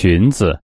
裙子